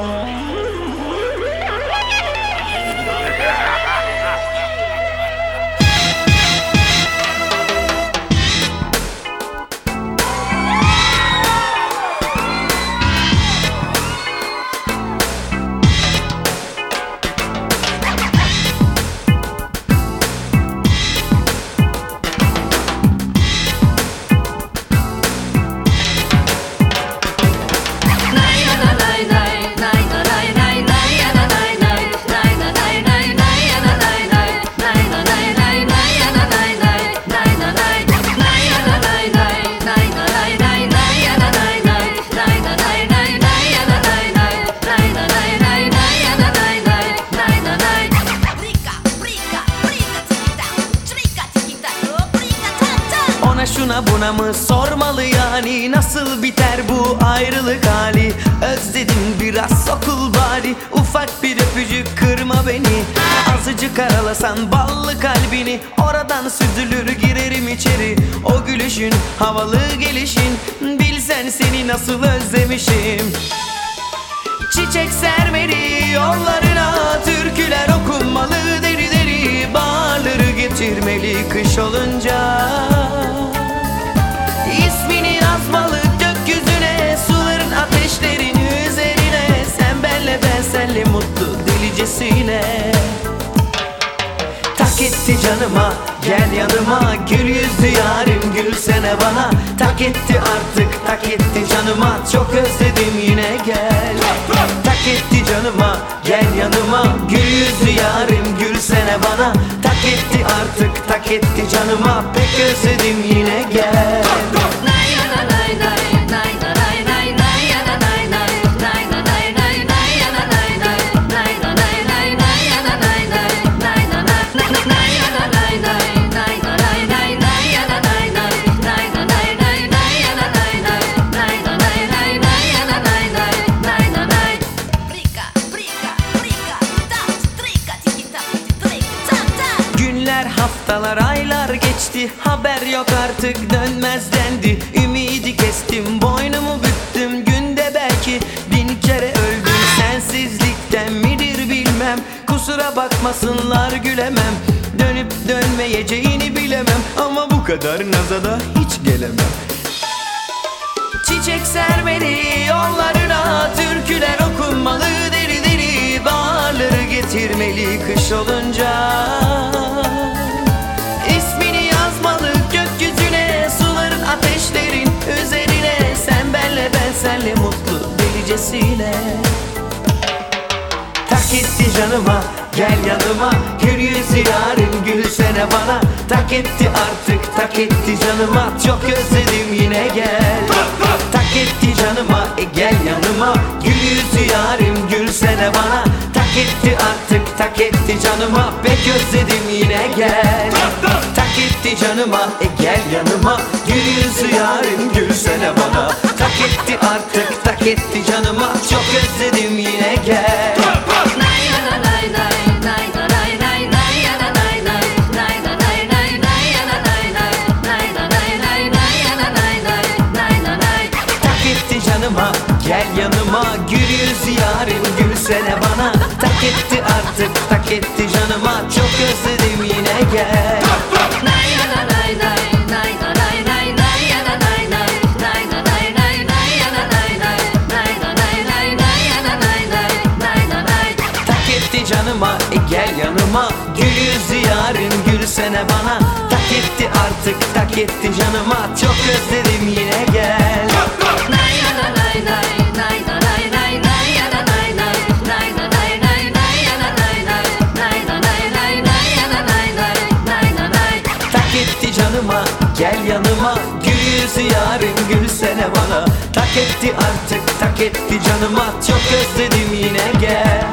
Oh. Buna mı sormalı yani? Nasıl biter bu ayrılık hali? Özledim biraz sokul bari. Ufak bir öpücük kırma beni. Azıcık aralasan ballı kalbini. Oradan süzülür girerim içeri. O gülüşün havalı gelişin. Bilsen seni nasıl özlemişim. Çiçek sermeli yollarına Türküler okunmalı. Deri deri Bağları getirmeli kış olunca mutlu delicesine. Tak etti canıma gel yanıma Gül yüzlü yarim gülsene bana. Tak etti artık tak etti canıma Çok özledim yine gel. Tak etti canıma gel yanıma Gül yüzlü yarim gülsene bana. Tak etti artık tak etti canıma Pek özledim yine gel Günler haftalar aylar geçti. Haber yok artık dönmez dendi. Ümidi kestim boynumu büktüm. Günde belki bin kere öldüm. Sensizlikten midir bilmem. Kusura bakmasınlar gülemem. Dönüp dönmeyeceğini bilemem. Ama bu kadar nazada hiç gelemem. Çiçek sermeli yollarına Türküler gel yanıma Gül yüzlü yarim gülsene bana. Tak etti artık tak etti canıma. Çok özledim yine gel. Tak etti canıma e gel yanıma. Gül yüzlü yarim gülsene bana. Tak etti artık tak etti canıma. Pek özledim yine gel. Tak etti canıma e gel yanıma. Gül yüzlü yarim gülsene bana. Tak etti artık tak etti canıma. Çok özledim yine gel yarim gülsene bana. Tak etti artık tak etti canıma. Çok özledim yine gel. Tak etti canıma e gel yanıma. Gül yüz yarim gülsene bana. Tak etti artık tak etti canıma. Çok özledim yine gel. Tak yüzü yarim gülsene bana. Tak etti artık tak etti canıma. Çok özledim yine gel